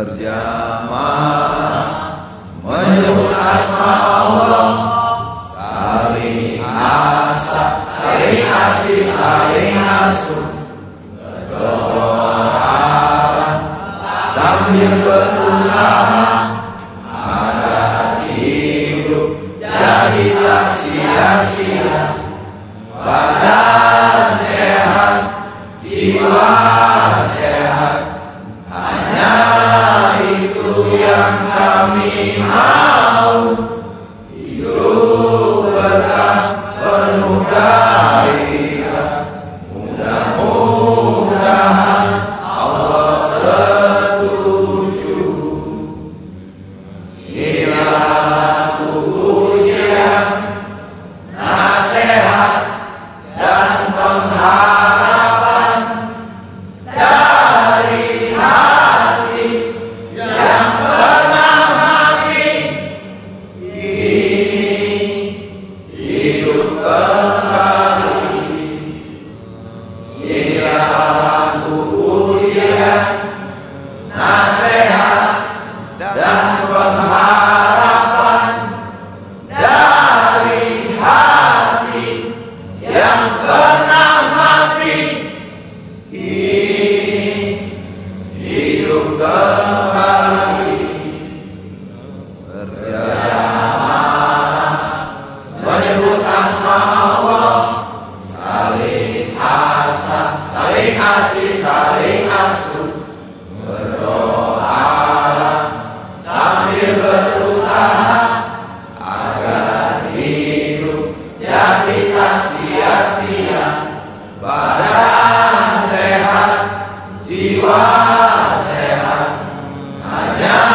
berjamaah menyebut asma Allah saling asah saling asih saling asuh berdoa sambil berusaha agar hidup jadi sia-sia badan sehat jiwa sehat harimau mudah-mudahan Allah setuju. Inilah tubuhnya badan sehat, jiwa sehat, hanya